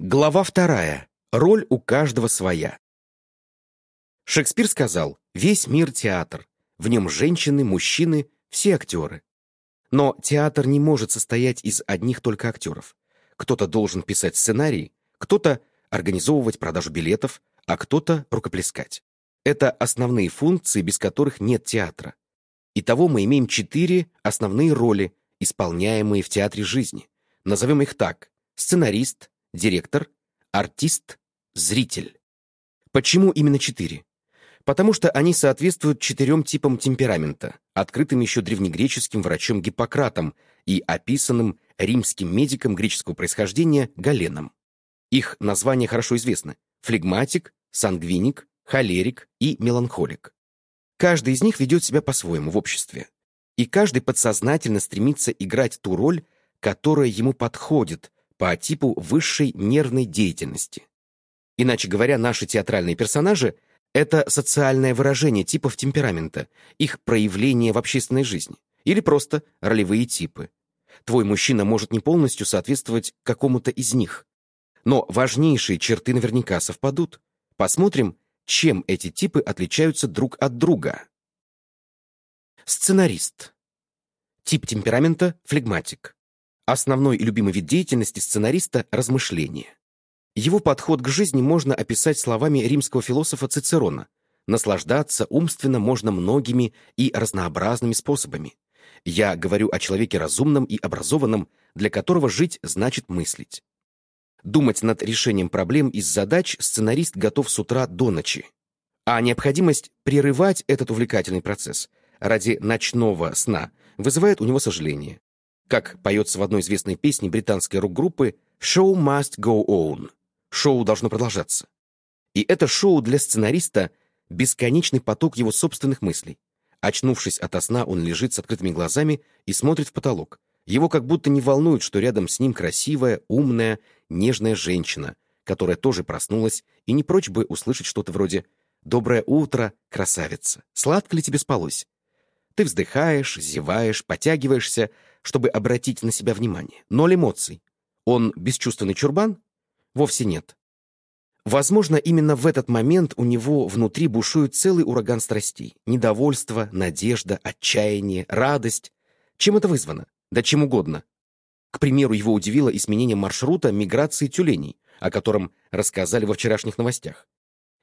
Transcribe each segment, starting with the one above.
Глава вторая. Роль у каждого своя. Шекспир сказал, весь мир театр. В нем женщины, мужчины, все актеры. Но театр не может состоять из одних только актеров. Кто-то должен писать сценарий, кто-то организовывать продажу билетов, а кто-то рукоплескать. Это основные функции, без которых нет театра. Итого мы имеем четыре основные роли, исполняемые в театре жизни. Назовем их так. Сценарист, директор, артист, зритель. Почему именно четыре? Потому что они соответствуют четырем типам темперамента, открытым еще древнегреческим врачом Гиппократом и описанным римским медиком греческого происхождения Галеном. Их названия хорошо известны – флегматик, сангвиник, холерик и меланхолик. Каждый из них ведет себя по-своему в обществе. И каждый подсознательно стремится играть ту роль, которая ему подходит, по типу высшей нервной деятельности. Иначе говоря, наши театральные персонажи — это социальное выражение типов темперамента, их проявление в общественной жизни, или просто ролевые типы. Твой мужчина может не полностью соответствовать какому-то из них. Но важнейшие черты наверняка совпадут. Посмотрим, чем эти типы отличаются друг от друга. Сценарист. Тип темперамента — флегматик. Основной и любимый вид деятельности сценариста — размышление. Его подход к жизни можно описать словами римского философа Цицерона. Наслаждаться умственно можно многими и разнообразными способами. Я говорю о человеке разумном и образованном, для которого жить значит мыслить. Думать над решением проблем из задач сценарист готов с утра до ночи. А необходимость прерывать этот увлекательный процесс ради ночного сна вызывает у него сожаление. Как поется в одной известной песне британской рок-группы «Show must go on» — шоу должно продолжаться. И это шоу для сценариста — бесконечный поток его собственных мыслей. Очнувшись ото сна, он лежит с открытыми глазами и смотрит в потолок. Его как будто не волнует, что рядом с ним красивая, умная, нежная женщина, которая тоже проснулась и не прочь бы услышать что-то вроде «Доброе утро, красавица! Сладко ли тебе спалось?» Ты вздыхаешь, зеваешь, потягиваешься, чтобы обратить на себя внимание. Ноль эмоций. Он бесчувственный чурбан? Вовсе нет. Возможно, именно в этот момент у него внутри бушует целый ураган страстей. Недовольство, надежда, отчаяние, радость. Чем это вызвано? Да чем угодно. К примеру, его удивило изменение маршрута миграции тюленей, о котором рассказали во вчерашних новостях.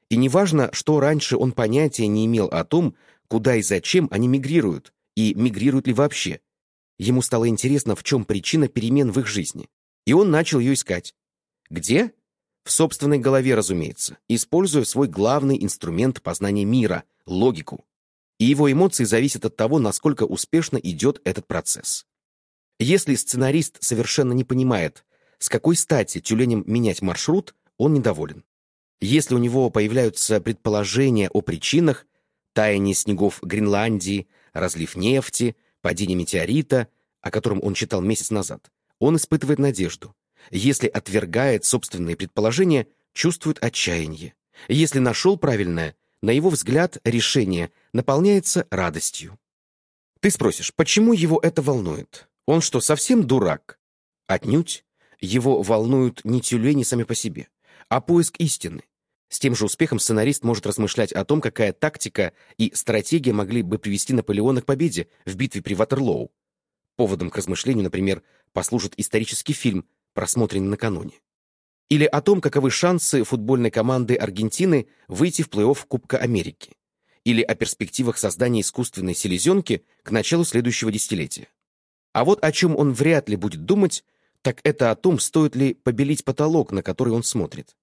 И неважно, что раньше он понятия не имел о том, куда и зачем они мигрируют, и мигрируют ли вообще. Ему стало интересно, в чем причина перемен в их жизни. И он начал ее искать. Где? В собственной голове, разумеется, используя свой главный инструмент познания мира — логику. И его эмоции зависят от того, насколько успешно идет этот процесс. Если сценарист совершенно не понимает, с какой стати тюленям менять маршрут, он недоволен. Если у него появляются предположения о причинах, таяние снегов Гренландии, разлив нефти, падение метеорита, о котором он читал месяц назад, он испытывает надежду. Если отвергает собственные предположения, чувствует отчаяние. Если нашел правильное, на его взгляд, решение наполняется радостью. Ты спросишь, почему его это волнует? Он что, совсем дурак? Отнюдь. Его волнуют не тюлени сами по себе, а поиск истины. С тем же успехом сценарист может размышлять о том, какая тактика и стратегия могли бы привести Наполеона к победе в битве при Ватерлоу. Поводом к размышлению, например, послужит исторический фильм, просмотренный накануне. Или о том, каковы шансы футбольной команды Аргентины выйти в плей-офф Кубка Америки. Или о перспективах создания искусственной селезенки к началу следующего десятилетия. А вот о чем он вряд ли будет думать, так это о том, стоит ли побелить потолок, на который он смотрит.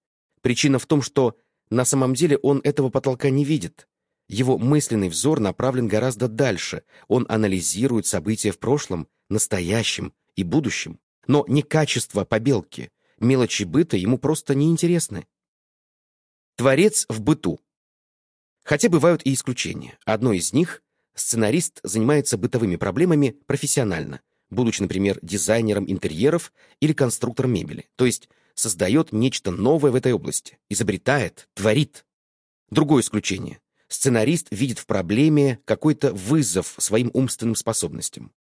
Причина в том, что на самом деле он этого потолка не видит. Его мысленный взор направлен гораздо дальше. Он анализирует события в прошлом, настоящем и будущем. Но не качество побелки. Мелочи быта ему просто не интересны. Творец в быту. Хотя бывают и исключения. Одно из них — сценарист занимается бытовыми проблемами профессионально, будучи, например, дизайнером интерьеров или конструктором мебели. То есть создает нечто новое в этой области, изобретает, творит. Другое исключение. Сценарист видит в проблеме какой-то вызов своим умственным способностям.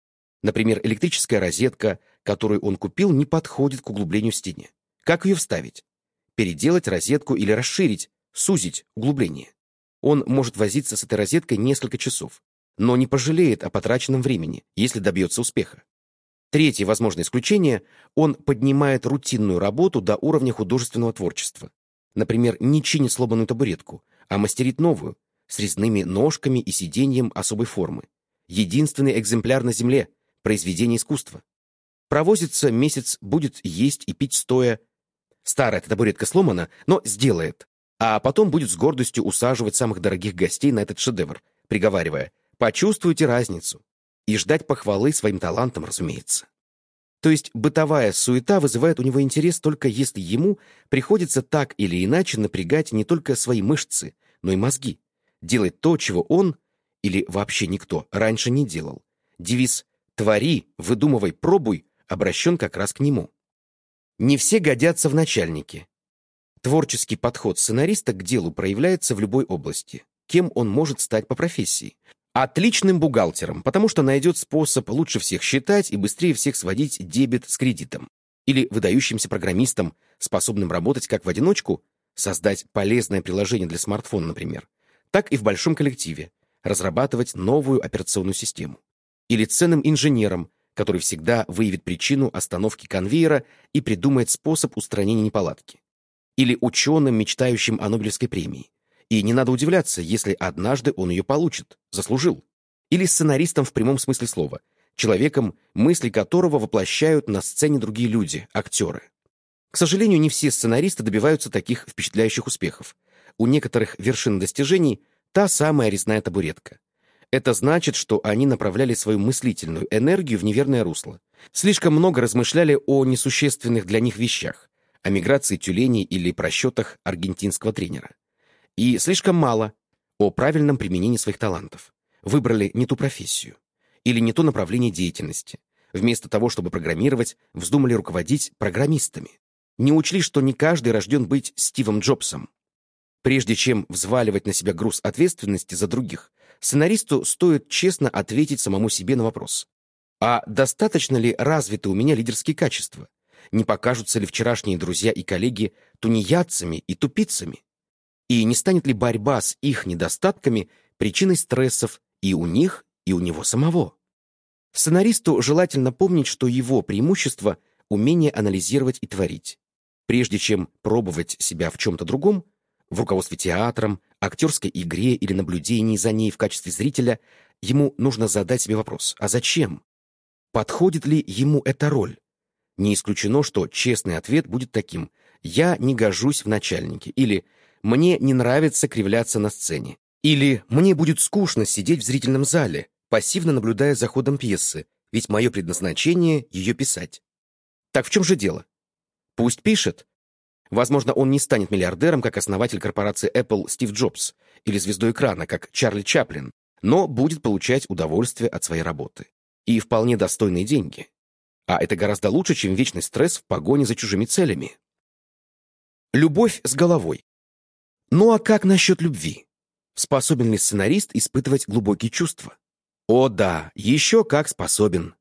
Например, электрическая розетка, которую он купил, не подходит к углублению в стене. Как ее вставить? Переделать розетку или расширить, сузить углубление. Он может возиться с этой розеткой несколько часов, но не пожалеет о потраченном времени, если добьется успеха. Третье возможное исключение – он поднимает рутинную работу до уровня художественного творчества. Например, не чинит сломанную табуретку, а мастерит новую, с резными ножками и сиденьем особой формы. Единственный экземпляр на Земле – произведение искусства. Провозится месяц, будет есть и пить стоя. Старая табуретка сломана, но сделает. А потом будет с гордостью усаживать самых дорогих гостей на этот шедевр, приговаривая «почувствуйте разницу» и ждать похвалы своим талантам, разумеется. То есть бытовая суета вызывает у него интерес только если ему приходится так или иначе напрягать не только свои мышцы, но и мозги, делать то, чего он, или вообще никто, раньше не делал. Девиз «твори, выдумывай, пробуй» обращен как раз к нему. Не все годятся в начальнике. Творческий подход сценариста к делу проявляется в любой области. Кем он может стать по профессии? Отличным бухгалтером, потому что найдет способ лучше всех считать и быстрее всех сводить дебет с кредитом. Или выдающимся программистом, способным работать как в одиночку, создать полезное приложение для смартфона, например, так и в большом коллективе, разрабатывать новую операционную систему. Или ценным инженером, который всегда выявит причину остановки конвейера и придумает способ устранения неполадки. Или ученым, мечтающим о Нобелевской премии. И не надо удивляться, если однажды он ее получит, заслужил. Или сценаристом в прямом смысле слова, человеком, мысли которого воплощают на сцене другие люди, актеры. К сожалению, не все сценаристы добиваются таких впечатляющих успехов. У некоторых вершин достижений та самая резная табуретка. Это значит, что они направляли свою мыслительную энергию в неверное русло. Слишком много размышляли о несущественных для них вещах, о миграции тюленей или просчетах аргентинского тренера. И слишком мало о правильном применении своих талантов. Выбрали не ту профессию или не то направление деятельности. Вместо того, чтобы программировать, вздумали руководить программистами. Не учли, что не каждый рожден быть Стивом Джобсом. Прежде чем взваливать на себя груз ответственности за других, сценаристу стоит честно ответить самому себе на вопрос. А достаточно ли развиты у меня лидерские качества? Не покажутся ли вчерашние друзья и коллеги тунеядцами и тупицами? И не станет ли борьба с их недостатками причиной стрессов и у них, и у него самого? Сценаристу желательно помнить, что его преимущество — умение анализировать и творить. Прежде чем пробовать себя в чем-то другом, в руководстве театром, актерской игре или наблюдении за ней в качестве зрителя, ему нужно задать себе вопрос «А зачем?». Подходит ли ему эта роль? Не исключено, что честный ответ будет таким «Я не гожусь в начальнике» или «Мне не нравится кривляться на сцене» или «Мне будет скучно сидеть в зрительном зале, пассивно наблюдая за ходом пьесы, ведь мое предназначение — ее писать». Так в чем же дело? Пусть пишет, Возможно, он не станет миллиардером, как основатель корпорации Apple Стив Джобс, или звездой экрана, как Чарли Чаплин, но будет получать удовольствие от своей работы. И вполне достойные деньги. А это гораздо лучше, чем вечный стресс в погоне за чужими целями. Любовь с головой. Ну а как насчет любви? Способен ли сценарист испытывать глубокие чувства? О да, еще как способен.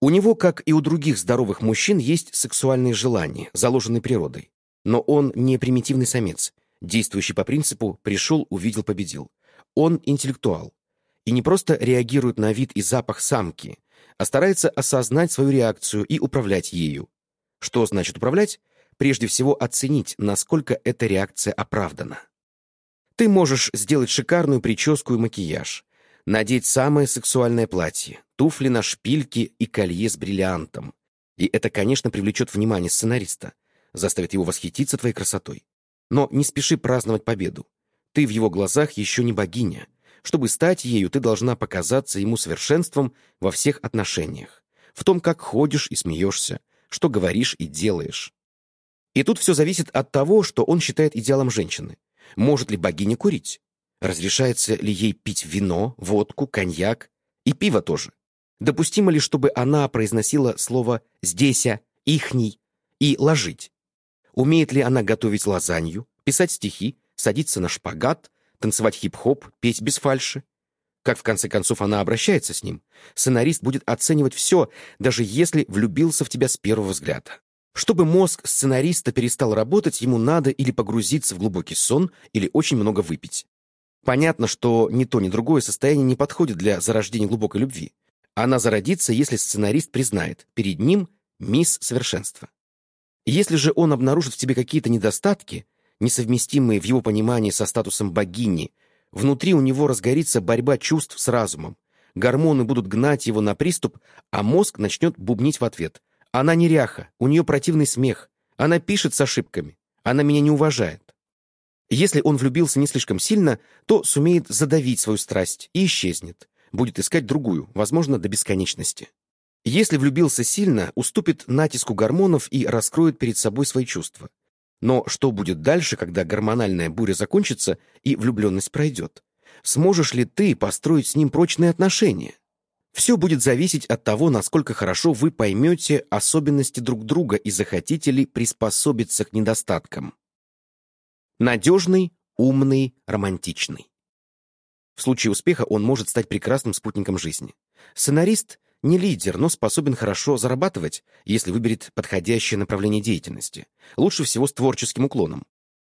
У него, как и у других здоровых мужчин, есть сексуальные желания, заложенные природой. Но он не примитивный самец, действующий по принципу «пришел, увидел, победил». Он интеллектуал. И не просто реагирует на вид и запах самки, а старается осознать свою реакцию и управлять ею. Что значит управлять? Прежде всего оценить, насколько эта реакция оправдана. Ты можешь сделать шикарную прическу и макияж, надеть самое сексуальное платье, туфли на шпильке и колье с бриллиантом. И это, конечно, привлечет внимание сценариста, заставит его восхититься твоей красотой. Но не спеши праздновать победу. Ты в его глазах еще не богиня. Чтобы стать ею, ты должна показаться ему совершенством во всех отношениях. В том, как ходишь и смеешься, что говоришь и делаешь. И тут все зависит от того, что он считает идеалом женщины. Может ли богиня курить? Разрешается ли ей пить вино, водку, коньяк и пиво тоже? Допустимо ли, чтобы она произносила слово «здеся», «ихний» и «ложить»? Умеет ли она готовить лазанью, писать стихи, садиться на шпагат, танцевать хип-хоп, петь без фальши? Как в конце концов она обращается с ним? Сценарист будет оценивать все, даже если влюбился в тебя с первого взгляда. Чтобы мозг сценариста перестал работать, ему надо или погрузиться в глубокий сон, или очень много выпить. Понятно, что ни то, ни другое состояние не подходит для зарождения глубокой любви. Она зародится, если сценарист признает, перед ним мисс совершенства. Если же он обнаружит в тебе какие-то недостатки, несовместимые в его понимании со статусом богини, внутри у него разгорится борьба чувств с разумом, гормоны будут гнать его на приступ, а мозг начнет бубнить в ответ. Она неряха, у нее противный смех, она пишет с ошибками, она меня не уважает. Если он влюбился не слишком сильно, то сумеет задавить свою страсть и исчезнет, будет искать другую, возможно, до бесконечности. Если влюбился сильно, уступит натиску гормонов и раскроет перед собой свои чувства. Но что будет дальше, когда гормональная буря закончится и влюбленность пройдет? Сможешь ли ты построить с ним прочные отношения? Все будет зависеть от того, насколько хорошо вы поймете особенности друг друга и захотите ли приспособиться к недостаткам. Надежный, умный, романтичный. В случае успеха он может стать прекрасным спутником жизни. Сценарист не лидер, но способен хорошо зарабатывать, если выберет подходящее направление деятельности. Лучше всего с творческим уклоном.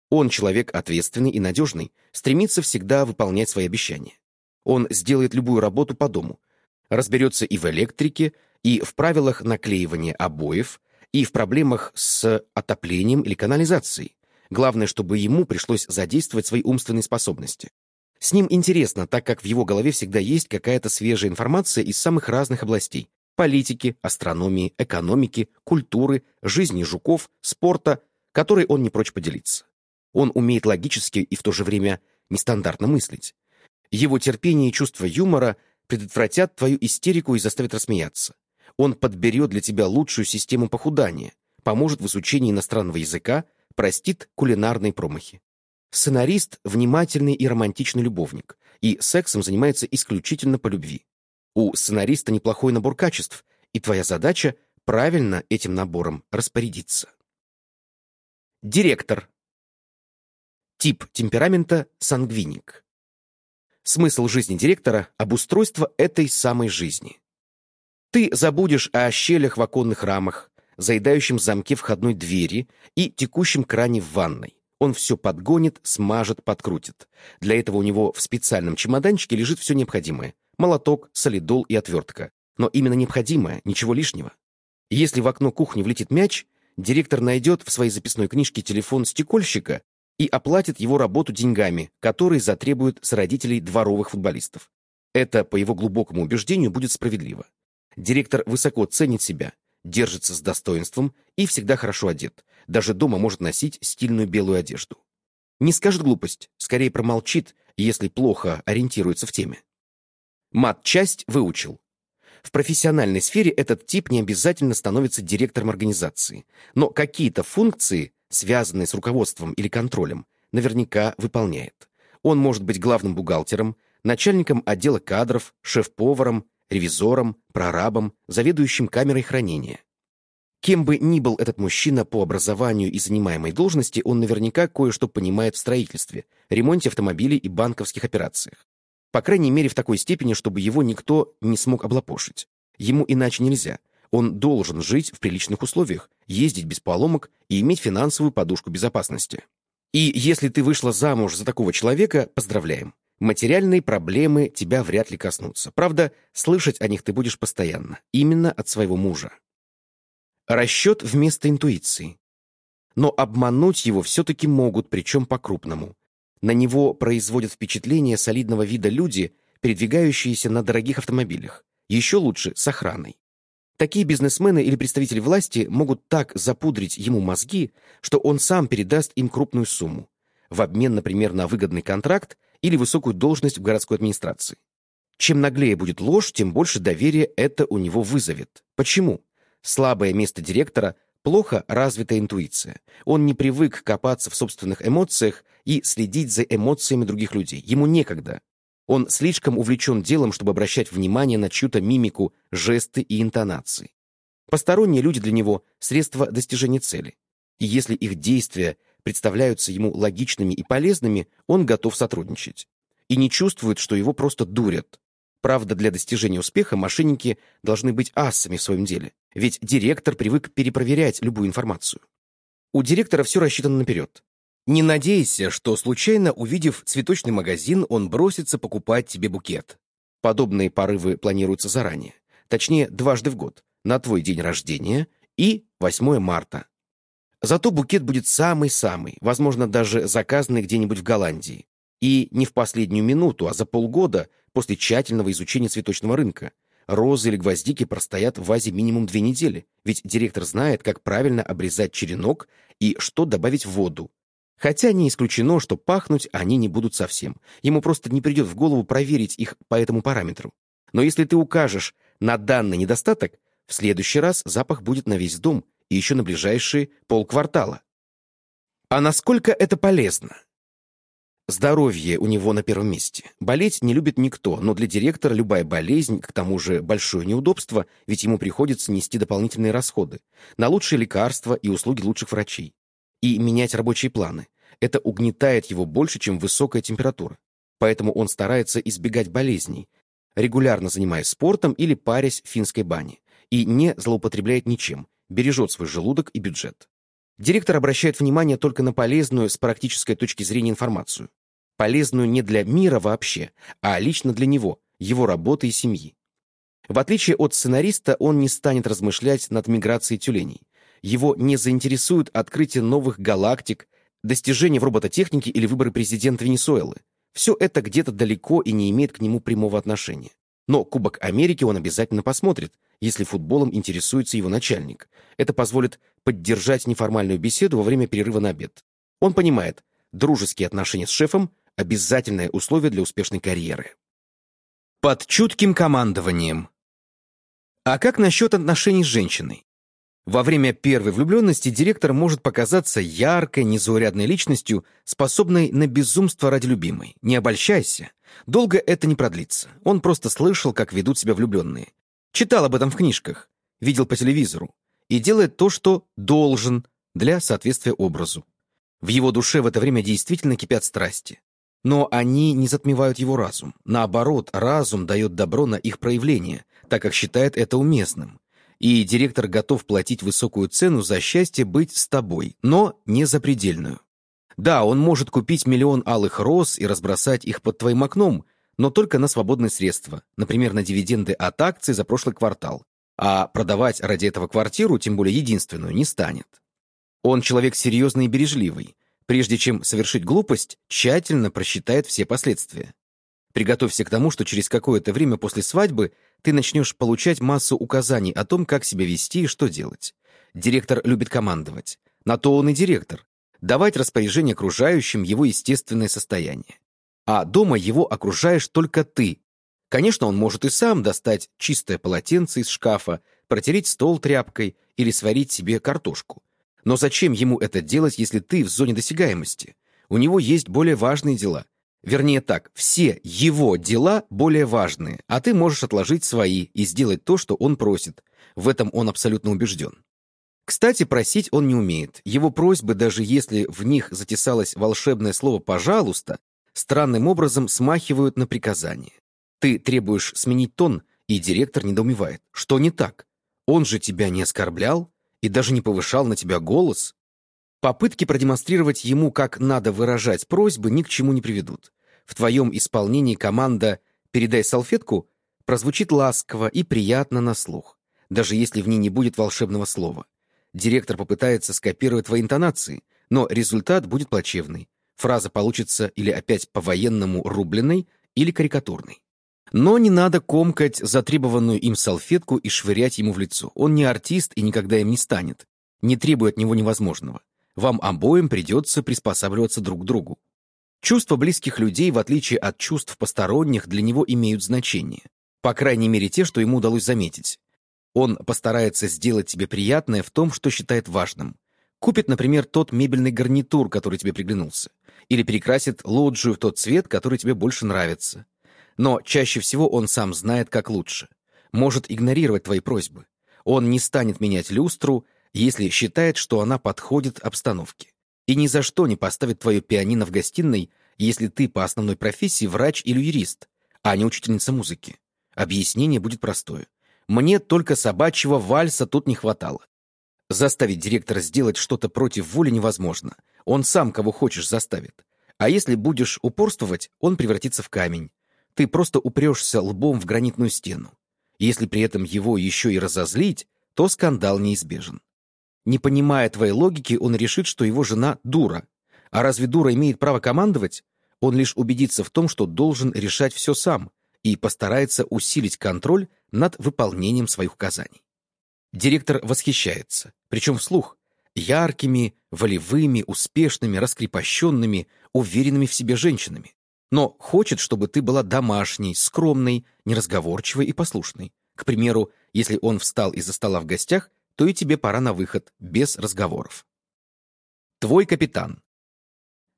Он человек ответственный и надежный, стремится всегда выполнять свои обещания. Он сделает любую работу по дому. Разберется и в электрике, и в правилах наклеивания обоев, и в проблемах с отоплением или канализацией. Главное, чтобы ему пришлось задействовать свои умственные способности. С ним интересно, так как в его голове всегда есть какая-то свежая информация из самых разных областей – политики, астрономии, экономики, культуры, жизни жуков, спорта, которой он не прочь поделиться. Он умеет логически и в то же время нестандартно мыслить. Его терпение и чувство юмора предотвратят твою истерику и заставят рассмеяться. Он подберет для тебя лучшую систему похудания, поможет в изучении иностранного языка, простит кулинарные промахи. Сценарист — внимательный и романтичный любовник, и сексом занимается исключительно по любви. У сценариста неплохой набор качеств, и твоя задача — правильно этим набором распорядиться. Директор. Тип темперамента — сангвиник. Смысл жизни директора — обустройство этой самой жизни. Ты забудешь о щелях в оконных рамах, заедающем замке входной двери и текущем кране в ванной. Он все подгонит, смажет, подкрутит. Для этого у него в специальном чемоданчике лежит все необходимое. Молоток, солидол и отвертка. Но именно необходимое, ничего лишнего. Если в окно кухни влетит мяч, директор найдет в своей записной книжке телефон стекольщика и оплатит его работу деньгами, которые затребуют с родителей дворовых футболистов. Это, по его глубокому убеждению, будет справедливо. Директор высоко ценит себя, держится с достоинством и всегда хорошо одет. Даже дома может носить стильную белую одежду. Не скажет глупость, скорее промолчит, если плохо ориентируется в теме. Мат-часть выучил. В профессиональной сфере этот тип не обязательно становится директором организации, но какие-то функции, связанные с руководством или контролем, наверняка выполняет. Он может быть главным бухгалтером, начальником отдела кадров, шеф-поваром, ревизором, прорабом, заведующим камерой хранения. Кем бы ни был этот мужчина по образованию и занимаемой должности, он наверняка кое-что понимает в строительстве, ремонте автомобилей и банковских операциях. По крайней мере, в такой степени, чтобы его никто не смог облапошить. Ему иначе нельзя. Он должен жить в приличных условиях, ездить без поломок и иметь финансовую подушку безопасности. И если ты вышла замуж за такого человека, поздравляем. Материальные проблемы тебя вряд ли коснутся. Правда, слышать о них ты будешь постоянно. Именно от своего мужа. Расчет вместо интуиции. Но обмануть его все-таки могут, причем по-крупному. На него производят впечатление солидного вида люди, передвигающиеся на дорогих автомобилях. Еще лучше с охраной. Такие бизнесмены или представители власти могут так запудрить ему мозги, что он сам передаст им крупную сумму. В обмен, например, на выгодный контракт или высокую должность в городской администрации. Чем наглее будет ложь, тем больше доверия это у него вызовет. Почему? Слабое место директора – плохо развитая интуиция. Он не привык копаться в собственных эмоциях и следить за эмоциями других людей. Ему некогда. Он слишком увлечен делом, чтобы обращать внимание на чью-то мимику, жесты и интонации. Посторонние люди для него – средство достижения цели. И если их действия представляются ему логичными и полезными, он готов сотрудничать. И не чувствует, что его просто дурят. Правда, для достижения успеха мошенники должны быть асами в своем деле. Ведь директор привык перепроверять любую информацию. У директора все рассчитано наперед. Не надейся, что, случайно увидев цветочный магазин, он бросится покупать тебе букет. Подобные порывы планируются заранее. Точнее, дважды в год. На твой день рождения и 8 марта. Зато букет будет самый-самый, возможно, даже заказанный где-нибудь в Голландии. И не в последнюю минуту, а за полгода после тщательного изучения цветочного рынка. Розы или гвоздики простоят в вазе минимум две недели, ведь директор знает, как правильно обрезать черенок и что добавить в воду. Хотя не исключено, что пахнуть они не будут совсем. Ему просто не придет в голову проверить их по этому параметру. Но если ты укажешь на данный недостаток, в следующий раз запах будет на весь дом и еще на ближайшие полквартала. А насколько это полезно? Здоровье у него на первом месте. Болеть не любит никто, но для директора любая болезнь, к тому же большое неудобство, ведь ему приходится нести дополнительные расходы на лучшие лекарства и услуги лучших врачей. И менять рабочие планы. Это угнетает его больше, чем высокая температура. Поэтому он старается избегать болезней, регулярно занимаясь спортом или парясь в финской бане, и не злоупотребляет ничем, бережет свой желудок и бюджет. Директор обращает внимание только на полезную с практической точки зрения информацию. Полезную не для мира вообще, а лично для него, его работы и семьи. В отличие от сценариста, он не станет размышлять над миграцией тюленей. Его не заинтересует открытие новых галактик, достижения в робототехнике или выборы президента Венесуэлы. Все это где-то далеко и не имеет к нему прямого отношения. Но Кубок Америки он обязательно посмотрит, если футболом интересуется его начальник. Это позволит поддержать неформальную беседу во время перерыва на обед. Он понимает, дружеские отношения с шефом – обязательное условие для успешной карьеры. Под чутким командованием. А как насчет отношений с женщиной? Во время первой влюбленности директор может показаться яркой, незаурядной личностью, способной на безумство ради любимой. Не обольщайся. Долго это не продлится. Он просто слышал, как ведут себя влюбленные. Читал об этом в книжках, видел по телевизору. И делает то, что должен для соответствия образу. В его душе в это время действительно кипят страсти. Но они не затмевают его разум. Наоборот, разум дает добро на их проявление, так как считает это уместным и директор готов платить высокую цену за счастье быть с тобой, но не запредельную. Да, он может купить миллион алых роз и разбросать их под твоим окном, но только на свободные средства, например, на дивиденды от акций за прошлый квартал, а продавать ради этого квартиру, тем более единственную, не станет. Он человек серьезный и бережливый. Прежде чем совершить глупость, тщательно просчитает все последствия. Приготовься к тому, что через какое-то время после свадьбы ты начнешь получать массу указаний о том, как себя вести и что делать. Директор любит командовать. На то он и директор. Давать распоряжение окружающим его естественное состояние. А дома его окружаешь только ты. Конечно, он может и сам достать чистое полотенце из шкафа, протереть стол тряпкой или сварить себе картошку. Но зачем ему это делать, если ты в зоне досягаемости? У него есть более важные дела. Вернее так, все его дела более важные, а ты можешь отложить свои и сделать то, что он просит. В этом он абсолютно убежден. Кстати, просить он не умеет. Его просьбы, даже если в них затесалось волшебное слово «пожалуйста», странным образом смахивают на приказание. Ты требуешь сменить тон, и директор недоумевает. Что не так? Он же тебя не оскорблял и даже не повышал на тебя голос. Попытки продемонстрировать ему, как надо выражать просьбы, ни к чему не приведут. В твоем исполнении команда «передай салфетку» прозвучит ласково и приятно на слух, даже если в ней не будет волшебного слова. Директор попытается скопировать твои интонации, но результат будет плачевный. Фраза получится или опять по-военному рубленной, или карикатурной. Но не надо комкать затребованную им салфетку и швырять ему в лицо. Он не артист и никогда им не станет. Не требует от него невозможного вам обоим придется приспосабливаться друг к другу. Чувства близких людей, в отличие от чувств посторонних, для него имеют значение. По крайней мере, те, что ему удалось заметить. Он постарается сделать тебе приятное в том, что считает важным. Купит, например, тот мебельный гарнитур, который тебе приглянулся. Или перекрасит лоджию в тот цвет, который тебе больше нравится. Но чаще всего он сам знает, как лучше. Может игнорировать твои просьбы. Он не станет менять люстру, если считает, что она подходит обстановке. И ни за что не поставит твое пианино в гостиной, если ты по основной профессии врач или юрист, а не учительница музыки. Объяснение будет простое. Мне только собачьего вальса тут не хватало. Заставить директора сделать что-то против воли невозможно. Он сам кого хочешь заставит. А если будешь упорствовать, он превратится в камень. Ты просто упрешься лбом в гранитную стену. Если при этом его еще и разозлить, то скандал неизбежен. Не понимая твоей логики, он решит, что его жена дура. А разве дура имеет право командовать? Он лишь убедится в том, что должен решать все сам, и постарается усилить контроль над выполнением своих указаний. Директор восхищается, причем вслух, яркими, волевыми, успешными, раскрепощенными, уверенными в себе женщинами. Но хочет, чтобы ты была домашней, скромной, неразговорчивой и послушной. К примеру, если он встал из-за стола в гостях, то и тебе пора на выход, без разговоров. Твой капитан.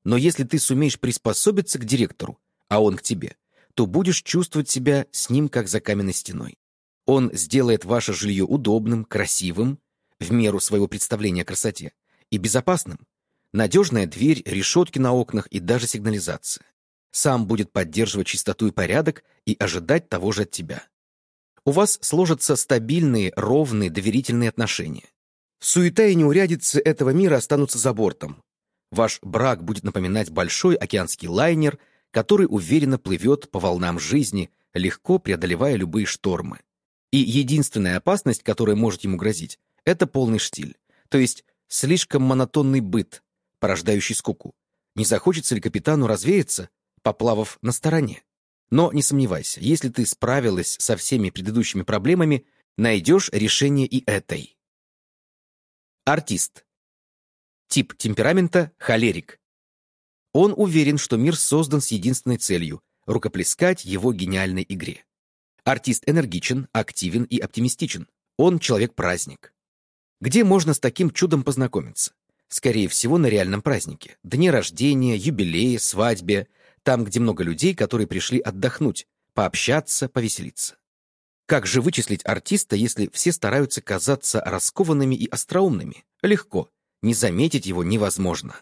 Но если ты сумеешь приспособиться к директору, а он к тебе, то будешь чувствовать себя с ним как за каменной стеной. Он сделает ваше жилье удобным, красивым, в меру своего представления о красоте, и безопасным. Надежная дверь, решетки на окнах и даже сигнализация. Сам будет поддерживать чистоту и порядок и ожидать того же от тебя. У вас сложатся стабильные, ровные, доверительные отношения. Суета и неурядицы этого мира останутся за бортом. Ваш брак будет напоминать большой океанский лайнер, который уверенно плывет по волнам жизни, легко преодолевая любые штормы. И единственная опасность, которая может ему грозить, это полный штиль, то есть слишком монотонный быт, порождающий скуку. Не захочется ли капитану развеяться, поплавав на стороне? Но не сомневайся, если ты справилась со всеми предыдущими проблемами, найдешь решение и этой. Артист. Тип темперамента – холерик. Он уверен, что мир создан с единственной целью – рукоплескать его гениальной игре. Артист энергичен, активен и оптимистичен. Он человек-праздник. Где можно с таким чудом познакомиться? Скорее всего, на реальном празднике. Дне рождения, юбилее, свадьбе. Там, где много людей, которые пришли отдохнуть, пообщаться, повеселиться. Как же вычислить артиста, если все стараются казаться раскованными и остроумными? Легко. Не заметить его невозможно.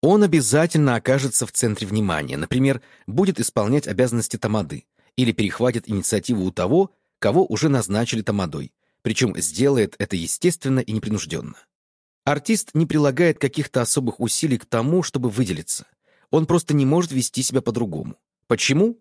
Он обязательно окажется в центре внимания, например, будет исполнять обязанности тамады, или перехватит инициативу у того, кого уже назначили тамадой, причем сделает это естественно и непринужденно. Артист не прилагает каких-то особых усилий к тому, чтобы выделиться. Он просто не может вести себя по-другому. Почему?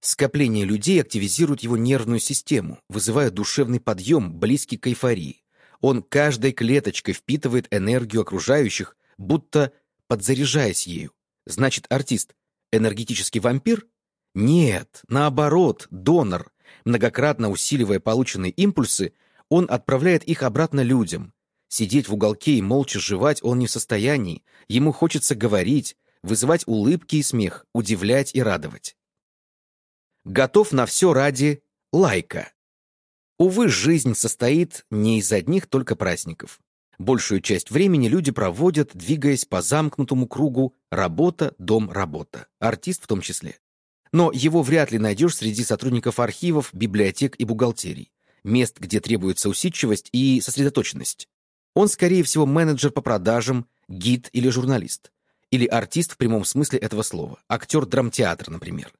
Скопление людей активизирует его нервную систему, вызывая душевный подъем, близкий к эйфории. Он каждой клеточкой впитывает энергию окружающих, будто подзаряжаясь ею. Значит, артист — энергетический вампир? Нет, наоборот, донор. Многократно усиливая полученные импульсы, он отправляет их обратно людям. Сидеть в уголке и молча жевать он не в состоянии. Ему хочется говорить, вызывать улыбки и смех, удивлять и радовать. Готов на все ради лайка. Увы, жизнь состоит не из одних только праздников. Большую часть времени люди проводят, двигаясь по замкнутому кругу работа, дом, работа. Артист в том числе. Но его вряд ли найдешь среди сотрудников архивов, библиотек и бухгалтерий, мест, где требуется усидчивость и сосредоточенность. Он, скорее всего, менеджер по продажам, гид или журналист. Или артист в прямом смысле этого слова, актер драмтеатра, например.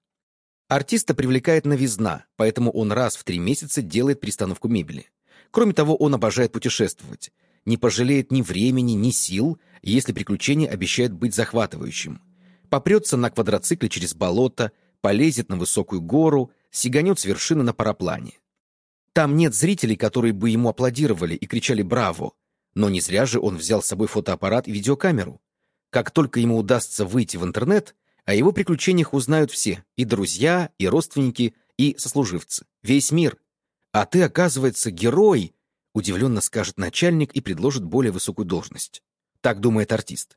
Артиста привлекает новизна, поэтому он раз в три месяца делает перестановку мебели. Кроме того, он обожает путешествовать, не пожалеет ни времени, ни сил, если приключение обещает быть захватывающим. Попрется на квадроцикле через болото, полезет на высокую гору, сиганет с вершины на параплане. Там нет зрителей, которые бы ему аплодировали и кричали «Браво!», но не зря же он взял с собой фотоаппарат и видеокамеру. Как только ему удастся выйти в интернет, о его приключениях узнают все, и друзья, и родственники, и сослуживцы, весь мир. А ты, оказывается, герой, удивленно скажет начальник и предложит более высокую должность. Так думает артист.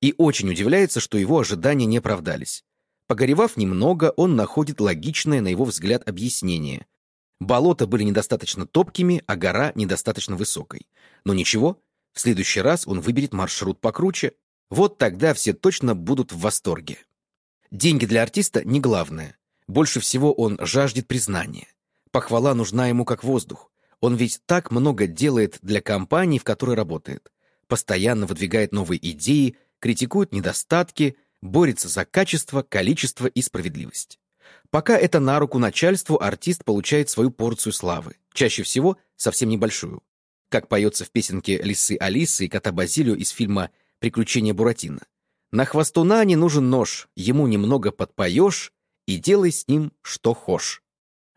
И очень удивляется, что его ожидания не оправдались. Погоревав немного, он находит логичное, на его взгляд, объяснение. Болота были недостаточно топкими, а гора недостаточно высокой. Но ничего, в следующий раз он выберет маршрут покруче. Вот тогда все точно будут в восторге. Деньги для артиста не главное. Больше всего он жаждет признания. Похвала нужна ему как воздух. Он ведь так много делает для компании, в которой работает. Постоянно выдвигает новые идеи, критикует недостатки, борется за качество, количество и справедливость. Пока это на руку начальству, артист получает свою порцию славы, чаще всего совсем небольшую. Как поется в песенке «Лисы Алисы» и «Кота Базилио» из фильма «Приключения Буратино». На хвостуна не нужен нож, ему немного подпоешь и делай с ним что хошь.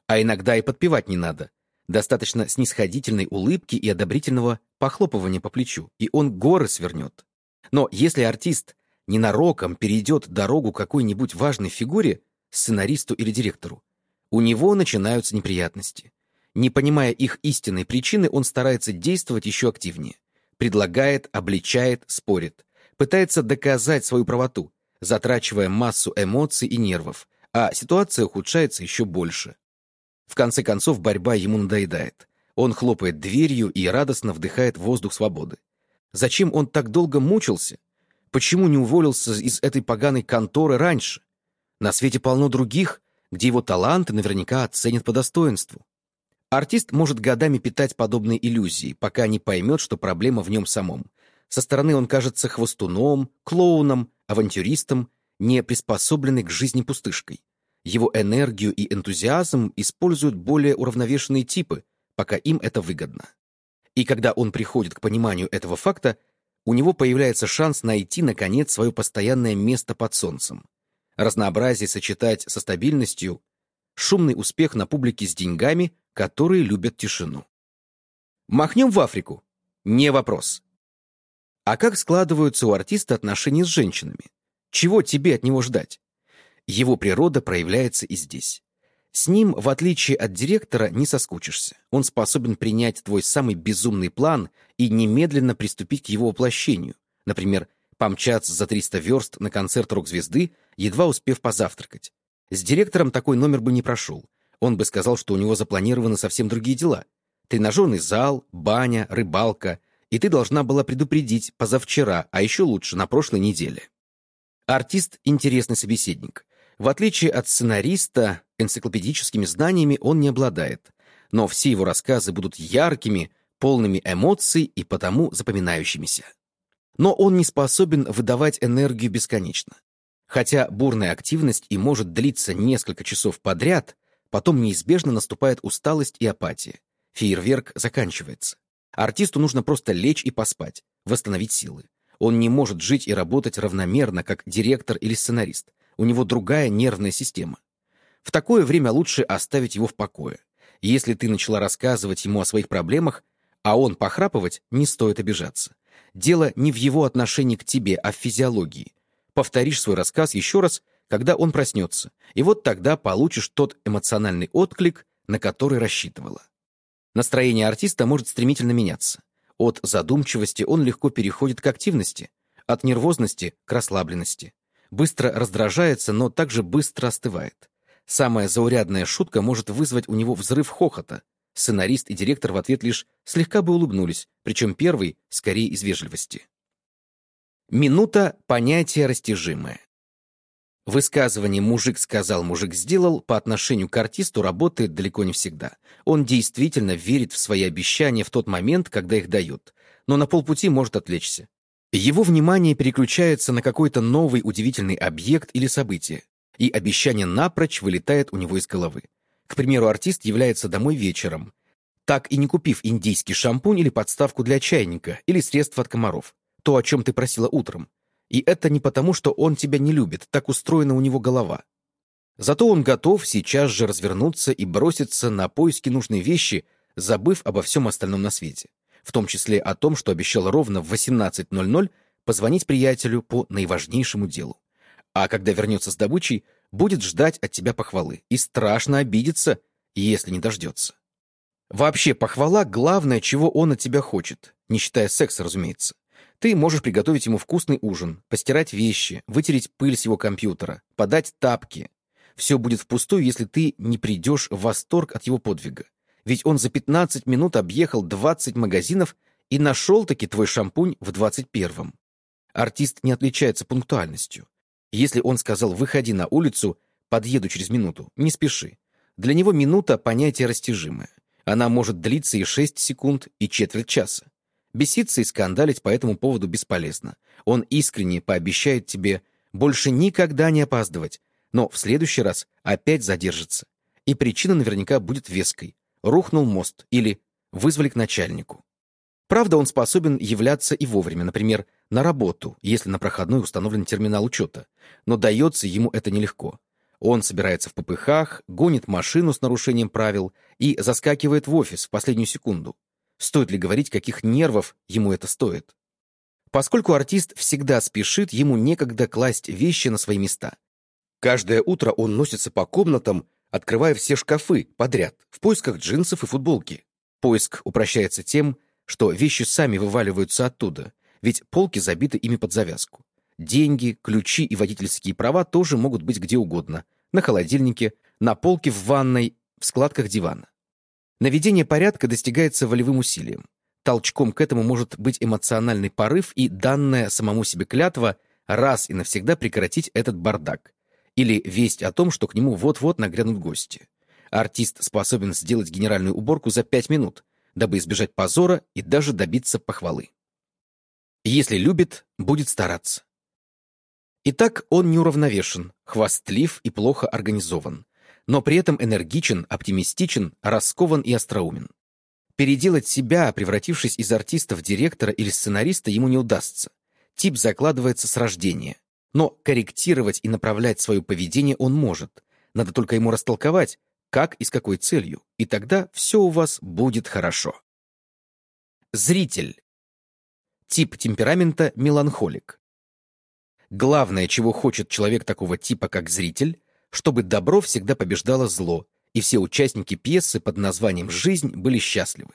А иногда и подпевать не надо. Достаточно снисходительной улыбки и одобрительного похлопывания по плечу, и он горы свернет. Но если артист ненароком перейдет дорогу какой-нибудь важной фигуре, сценаристу или директору, у него начинаются неприятности. Не понимая их истинной причины, он старается действовать еще активнее. Предлагает, обличает, спорит. Пытается доказать свою правоту, затрачивая массу эмоций и нервов, а ситуация ухудшается еще больше. В конце концов, борьба ему надоедает. Он хлопает дверью и радостно вдыхает воздух свободы. Зачем он так долго мучился? Почему не уволился из этой поганой конторы раньше? На свете полно других, где его таланты наверняка оценят по достоинству. Артист может годами питать подобные иллюзии, пока не поймет, что проблема в нем самом. Со стороны он кажется хвостуном, клоуном, авантюристом, не приспособленный к жизни пустышкой. Его энергию и энтузиазм используют более уравновешенные типы, пока им это выгодно. И когда он приходит к пониманию этого факта, у него появляется шанс найти, наконец, свое постоянное место под солнцем. Разнообразие сочетать со стабильностью, шумный успех на публике с деньгами, которые любят тишину. Махнем в Африку. Не вопрос. А как складываются у артиста отношения с женщинами? Чего тебе от него ждать? Его природа проявляется и здесь. С ним, в отличие от директора, не соскучишься. Он способен принять твой самый безумный план и немедленно приступить к его воплощению. Например, помчаться за 300 верст на концерт рок-звезды, едва успев позавтракать. С директором такой номер бы не прошел. Он бы сказал, что у него запланированы совсем другие дела. Тренажерный зал, баня, рыбалка. И ты должна была предупредить позавчера, а еще лучше на прошлой неделе. Артист — интересный собеседник. В отличие от сценариста, энциклопедическими знаниями он не обладает, но все его рассказы будут яркими, полными эмоций и потому запоминающимися. Но он не способен выдавать энергию бесконечно. Хотя бурная активность и может длиться несколько часов подряд, потом неизбежно наступает усталость и апатия. Фейерверк заканчивается. Артисту нужно просто лечь и поспать, восстановить силы. Он не может жить и работать равномерно, как директор или сценарист у него другая нервная система. В такое время лучше оставить его в покое. Если ты начала рассказывать ему о своих проблемах, а он похрапывать, не стоит обижаться. Дело не в его отношении к тебе, а в физиологии. Повторишь свой рассказ еще раз, когда он проснется, и вот тогда получишь тот эмоциональный отклик, на который рассчитывала. Настроение артиста может стремительно меняться. От задумчивости он легко переходит к активности, от нервозности к расслабленности быстро раздражается, но также быстро остывает. Самая заурядная шутка может вызвать у него взрыв хохота. Сценарист и директор в ответ лишь слегка бы улыбнулись, причем первый скорее из вежливости. Минута — понятие растяжимое. Высказывание «мужик сказал, мужик сделал» по отношению к артисту работает далеко не всегда. Он действительно верит в свои обещания в тот момент, когда их дают, но на полпути может отвлечься. Его внимание переключается на какой-то новый удивительный объект или событие, и обещание напрочь вылетает у него из головы. К примеру, артист является домой вечером, так и не купив индийский шампунь или подставку для чайника, или средство от комаров, то, о чем ты просила утром. И это не потому, что он тебя не любит, так устроена у него голова. Зато он готов сейчас же развернуться и броситься на поиски нужной вещи, забыв обо всем остальном на свете в том числе о том, что обещал ровно в 18.00 позвонить приятелю по наиважнейшему делу. А когда вернется с добычей, будет ждать от тебя похвалы и страшно обидеться, если не дождется. Вообще, похвала — главное, чего он от тебя хочет, не считая секса, разумеется. Ты можешь приготовить ему вкусный ужин, постирать вещи, вытереть пыль с его компьютера, подать тапки. Все будет впустую, если ты не придешь в восторг от его подвига ведь он за 15 минут объехал 20 магазинов и нашел-таки твой шампунь в 21-м. Артист не отличается пунктуальностью. Если он сказал «выходи на улицу», «подъеду через минуту», не спеши. Для него минута — понятие растяжимое. Она может длиться и 6 секунд, и четверть часа. Беситься и скандалить по этому поводу бесполезно. Он искренне пообещает тебе больше никогда не опаздывать, но в следующий раз опять задержится. И причина наверняка будет веской. Рухнул мост или вызвали к начальнику. Правда, он способен являться и вовремя, например, на работу, если на проходной установлен терминал учета, но дается ему это нелегко. Он собирается в попыхах, гонит машину с нарушением правил и заскакивает в офис в последнюю секунду. Стоит ли говорить, каких нервов ему это стоит? Поскольку артист всегда спешит, ему некогда класть вещи на свои места. Каждое утро он носится по комнатам, открывая все шкафы подряд, в поисках джинсов и футболки. Поиск упрощается тем, что вещи сами вываливаются оттуда, ведь полки забиты ими под завязку. Деньги, ключи и водительские права тоже могут быть где угодно. На холодильнике, на полке в ванной, в складках дивана. Наведение порядка достигается волевым усилием. Толчком к этому может быть эмоциональный порыв и данная самому себе клятва раз и навсегда прекратить этот бардак. Или весть о том, что к нему вот-вот нагрянут гости. Артист способен сделать генеральную уборку за пять минут, дабы избежать позора и даже добиться похвалы. Если любит, будет стараться. Итак, он неуравновешен, хвастлив и плохо организован, но при этом энергичен, оптимистичен, раскован и остроумен. Переделать себя, превратившись из артиста в директора или сценариста, ему не удастся. Тип закладывается с рождения. Но корректировать и направлять свое поведение он может. Надо только ему растолковать, как и с какой целью, и тогда все у вас будет хорошо. Зритель. Тип темперамента – меланхолик. Главное, чего хочет человек такого типа, как зритель, чтобы добро всегда побеждало зло, и все участники пьесы под названием «Жизнь» были счастливы.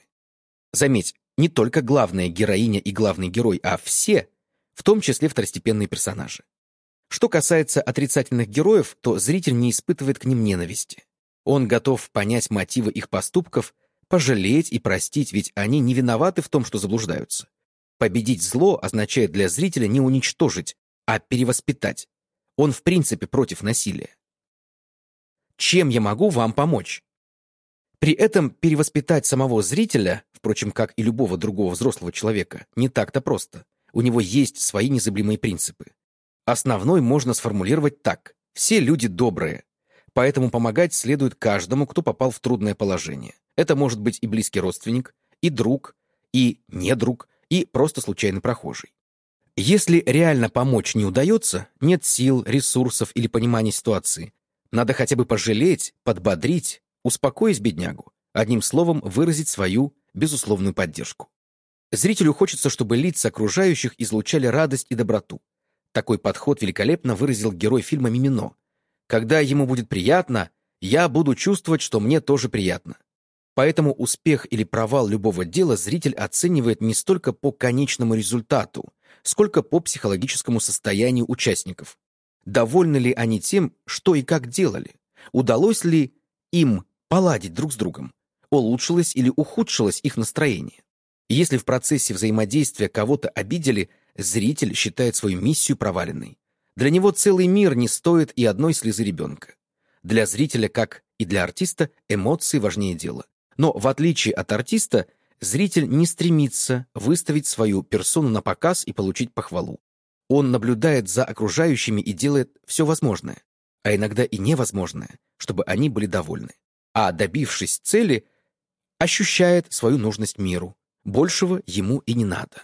Заметь, не только главная героиня и главный герой, а все, в том числе второстепенные персонажи. Что касается отрицательных героев, то зритель не испытывает к ним ненависти. Он готов понять мотивы их поступков, пожалеть и простить, ведь они не виноваты в том, что заблуждаются. Победить зло означает для зрителя не уничтожить, а перевоспитать. Он в принципе против насилия. Чем я могу вам помочь? При этом перевоспитать самого зрителя, впрочем, как и любого другого взрослого человека, не так-то просто. У него есть свои незыблемые принципы. Основной можно сформулировать так. Все люди добрые. Поэтому помогать следует каждому, кто попал в трудное положение. Это может быть и близкий родственник, и друг, и не друг, и просто случайный прохожий. Если реально помочь не удается, нет сил, ресурсов или понимания ситуации, надо хотя бы пожалеть, подбодрить, успокоить беднягу, одним словом выразить свою безусловную поддержку. Зрителю хочется, чтобы лица окружающих излучали радость и доброту. Такой подход великолепно выразил герой фильма «Мимино». «Когда ему будет приятно, я буду чувствовать, что мне тоже приятно». Поэтому успех или провал любого дела зритель оценивает не столько по конечному результату, сколько по психологическому состоянию участников. Довольны ли они тем, что и как делали? Удалось ли им поладить друг с другом? Улучшилось или ухудшилось их настроение? Если в процессе взаимодействия кого-то обидели, зритель считает свою миссию проваленной. Для него целый мир не стоит и одной слезы ребенка. Для зрителя, как и для артиста, эмоции важнее дела. Но в отличие от артиста, зритель не стремится выставить свою персону на показ и получить похвалу. Он наблюдает за окружающими и делает все возможное, а иногда и невозможное, чтобы они были довольны. А добившись цели, ощущает свою нужность миру. Большего ему и не надо.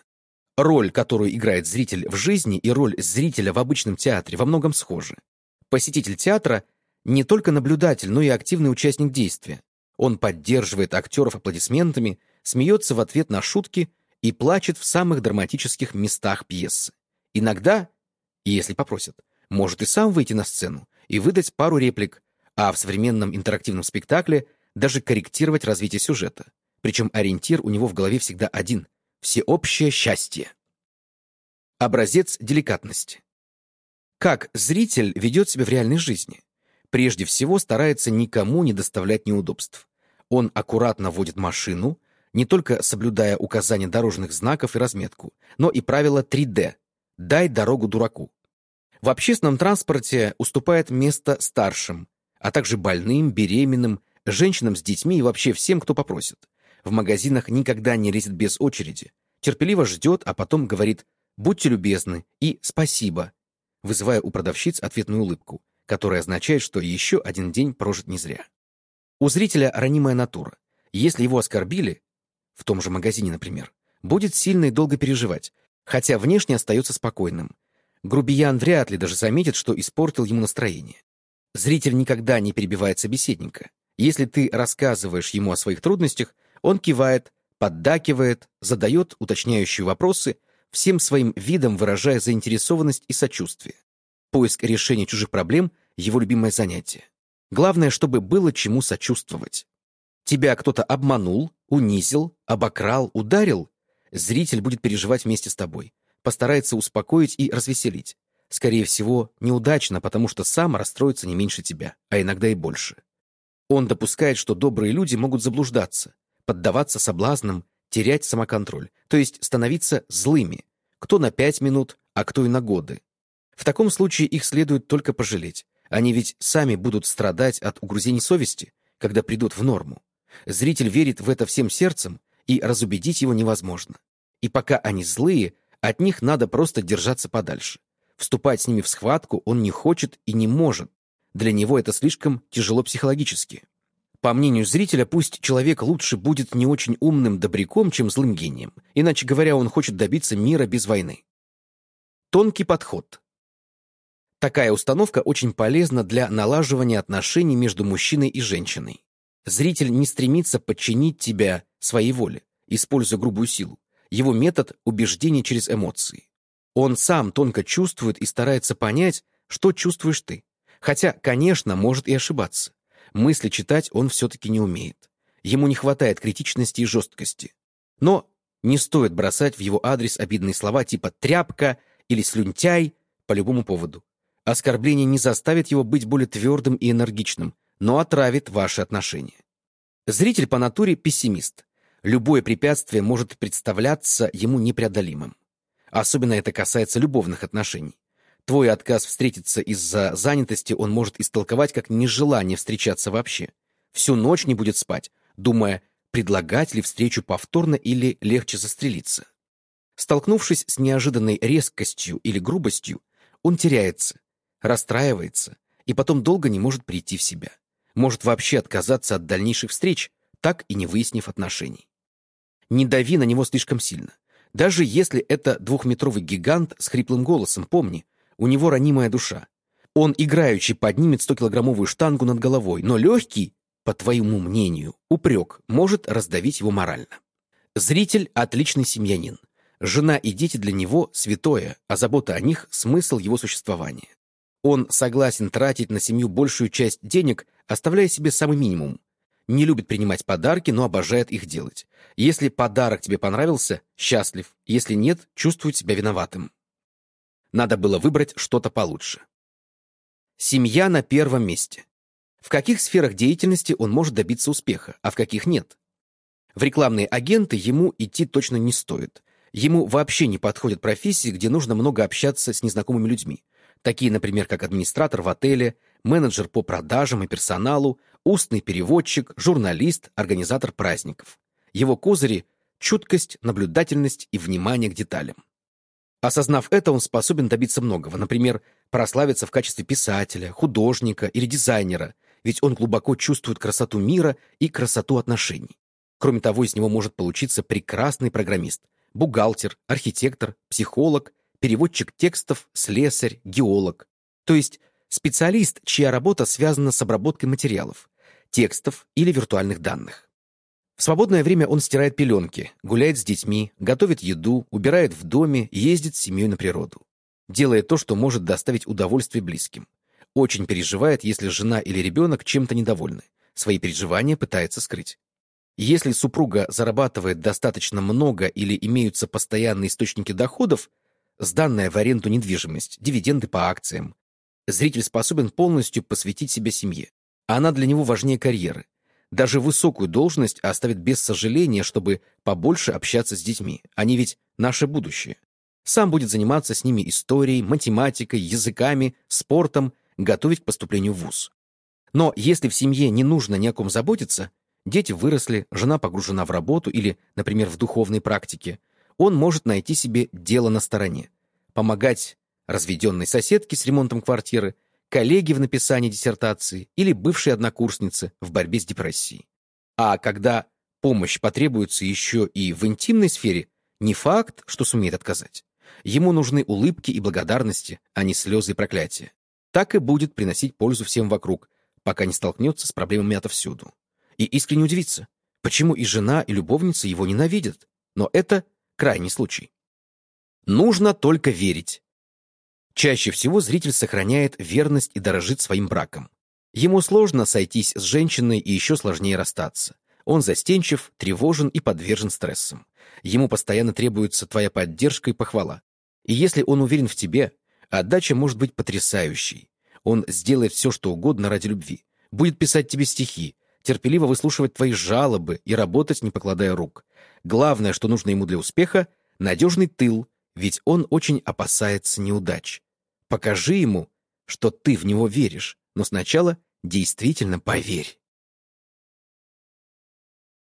Роль, которую играет зритель в жизни, и роль зрителя в обычном театре во многом схожи. Посетитель театра не только наблюдатель, но и активный участник действия. Он поддерживает актеров аплодисментами, смеется в ответ на шутки и плачет в самых драматических местах пьесы. Иногда, если попросят, может и сам выйти на сцену и выдать пару реплик, а в современном интерактивном спектакле даже корректировать развитие сюжета. Причем ориентир у него в голове всегда один — всеобщее счастье. Образец деликатности. Как зритель ведет себя в реальной жизни? Прежде всего старается никому не доставлять неудобств. Он аккуратно водит машину, не только соблюдая указания дорожных знаков и разметку, но и правило 3D «дай дорогу дураку». В общественном транспорте уступает место старшим, а также больным, беременным, женщинам с детьми и вообще всем, кто попросит. В магазинах никогда не лезет без очереди. Терпеливо ждет, а потом говорит «будьте любезны» и «спасибо», вызывая у продавщиц ответную улыбку которое означает, что еще один день прожит не зря. У зрителя ранимая натура. Если его оскорбили, в том же магазине, например, будет сильно и долго переживать, хотя внешне остается спокойным. Грубиян вряд ли даже заметит, что испортил ему настроение. Зритель никогда не перебивает собеседника. Если ты рассказываешь ему о своих трудностях, он кивает, поддакивает, задает уточняющие вопросы, всем своим видом выражая заинтересованность и сочувствие. Поиск решения чужих проблем — его любимое занятие. Главное, чтобы было чему сочувствовать. Тебя кто-то обманул, унизил, обокрал, ударил, зритель будет переживать вместе с тобой, постарается успокоить и развеселить. Скорее всего, неудачно, потому что сам расстроится не меньше тебя, а иногда и больше. Он допускает, что добрые люди могут заблуждаться, поддаваться соблазнам, терять самоконтроль, то есть становиться злыми, кто на пять минут, а кто и на годы. В таком случае их следует только пожалеть. Они ведь сами будут страдать от угрызений совести, когда придут в норму. Зритель верит в это всем сердцем, и разубедить его невозможно. И пока они злые, от них надо просто держаться подальше. Вступать с ними в схватку он не хочет и не может. Для него это слишком тяжело психологически. По мнению зрителя, пусть человек лучше будет не очень умным добряком, чем злым гением. Иначе говоря, он хочет добиться мира без войны. Тонкий подход. Такая установка очень полезна для налаживания отношений между мужчиной и женщиной. Зритель не стремится подчинить тебя своей воле, используя грубую силу. Его метод — убеждение через эмоции. Он сам тонко чувствует и старается понять, что чувствуешь ты. Хотя, конечно, может и ошибаться. Мысли читать он все-таки не умеет. Ему не хватает критичности и жесткости. Но не стоит бросать в его адрес обидные слова типа «тряпка» или «слюнтяй» по любому поводу. Оскорбление не заставит его быть более твердым и энергичным, но отравит ваши отношения. Зритель по натуре пессимист. Любое препятствие может представляться ему непреодолимым. Особенно это касается любовных отношений. Твой отказ встретиться из-за занятости он может истолковать как нежелание встречаться вообще. Всю ночь не будет спать, думая, предлагать ли встречу повторно или легче застрелиться. Столкнувшись с неожиданной резкостью или грубостью, он теряется, расстраивается и потом долго не может прийти в себя может вообще отказаться от дальнейших встреч, так и не выяснив отношений. Не дави на него слишком сильно. Даже если это двухметровый гигант с хриплым голосом, помни, у него ранимая душа. Он играючи поднимет 100-килограммовую штангу над головой, но легкий, по твоему мнению, упрек может раздавить его морально. Зритель — отличный семьянин. Жена и дети для него — святое, а забота о них — смысл его существования. Он согласен тратить на семью большую часть денег, оставляя себе самый минимум. Не любит принимать подарки, но обожает их делать. Если подарок тебе понравился, счастлив. Если нет, чувствует себя виноватым. Надо было выбрать что-то получше. Семья на первом месте. В каких сферах деятельности он может добиться успеха, а в каких нет? В рекламные агенты ему идти точно не стоит. Ему вообще не подходят профессии, где нужно много общаться с незнакомыми людьми такие, например, как администратор в отеле, менеджер по продажам и персоналу, устный переводчик, журналист, организатор праздников. Его козыри — чуткость, наблюдательность и внимание к деталям. Осознав это, он способен добиться многого, например, прославиться в качестве писателя, художника или дизайнера, ведь он глубоко чувствует красоту мира и красоту отношений. Кроме того, из него может получиться прекрасный программист, бухгалтер, архитектор, психолог переводчик текстов, слесарь, геолог. То есть специалист, чья работа связана с обработкой материалов, текстов или виртуальных данных. В свободное время он стирает пеленки, гуляет с детьми, готовит еду, убирает в доме, ездит с семьей на природу. Делает то, что может доставить удовольствие близким. Очень переживает, если жена или ребенок чем-то недовольны. Свои переживания пытается скрыть. Если супруга зарабатывает достаточно много или имеются постоянные источники доходов, сданная в аренду недвижимость, дивиденды по акциям. Зритель способен полностью посвятить себя семье. Она для него важнее карьеры. Даже высокую должность оставит без сожаления, чтобы побольше общаться с детьми. Они ведь наше будущее. Сам будет заниматься с ними историей, математикой, языками, спортом, готовить к поступлению в ВУЗ. Но если в семье не нужно ни о ком заботиться, дети выросли, жена погружена в работу или, например, в духовной практике, он может найти себе дело на стороне, помогать разведенной соседке с ремонтом квартиры, коллеги в написании диссертации или бывшие однокурсницы в борьбе с депрессией. А когда помощь потребуется еще и в интимной сфере, не факт, что сумеет отказать. Ему нужны улыбки и благодарности, а не слезы и проклятия. Так и будет приносить пользу всем вокруг, пока не столкнется с проблемами отовсюду. И искренне удивится, почему и жена, и любовница его ненавидят. Но это крайний случай. Нужно только верить. Чаще всего зритель сохраняет верность и дорожит своим браком. Ему сложно сойтись с женщиной и еще сложнее расстаться. Он застенчив, тревожен и подвержен стрессам. Ему постоянно требуется твоя поддержка и похвала. И если он уверен в тебе, отдача может быть потрясающей. Он сделает все, что угодно ради любви. Будет писать тебе стихи, терпеливо выслушивать твои жалобы и работать, не покладая рук. Главное, что нужно ему для успеха — надежный тыл, ведь он очень опасается неудач. Покажи ему, что ты в него веришь, но сначала действительно поверь.